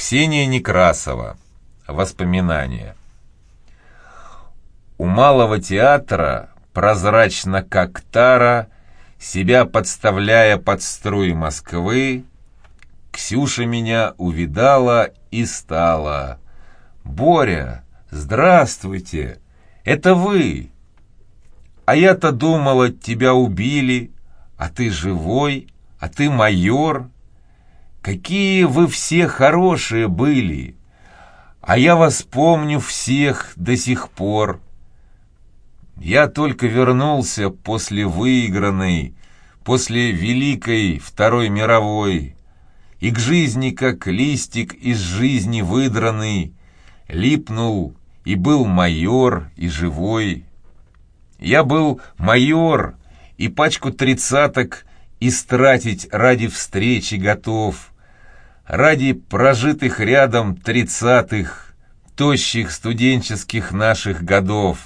Ксения Некрасова. Воспоминания. У малого театра, прозрачно как тара, себя подставляя под струи Москвы, Ксюша меня увидала и стала. «Боря, здравствуйте! Это вы!» А я-то думала, тебя убили, а ты живой, а ты майор. Какие вы все хорошие были! А я вас помню всех до сих пор. Я только вернулся после выигранной, после Великой Второй мировой, и к жизни, как листик из жизни выдранный, липнул и был майор и живой. Я был майор, и пачку тридцаток истратить ради встречи готов, ради прожитых рядом тридцатых, тощих студенческих наших годов.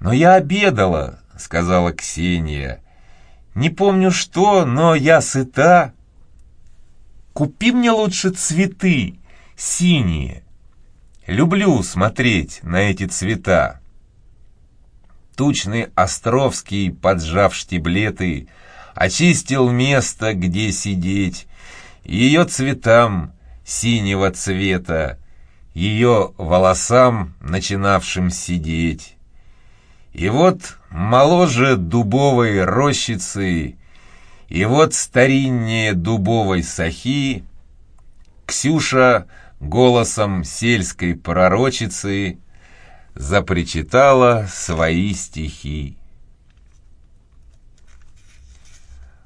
«Но я обедала», — сказала Ксения. «Не помню что, но я сыта. Купи мне лучше цветы, синие. Люблю смотреть на эти цвета». Тучный Островский, поджав штиблеты, очистил место, где сидеть, ее цветам синего цвета, ее волосам, начинавшим сидеть. И вот моложе дубовой рощицы, и вот стариннее дубовой сахи, Ксюша голосом сельской пророчицы запричитала свои стихи.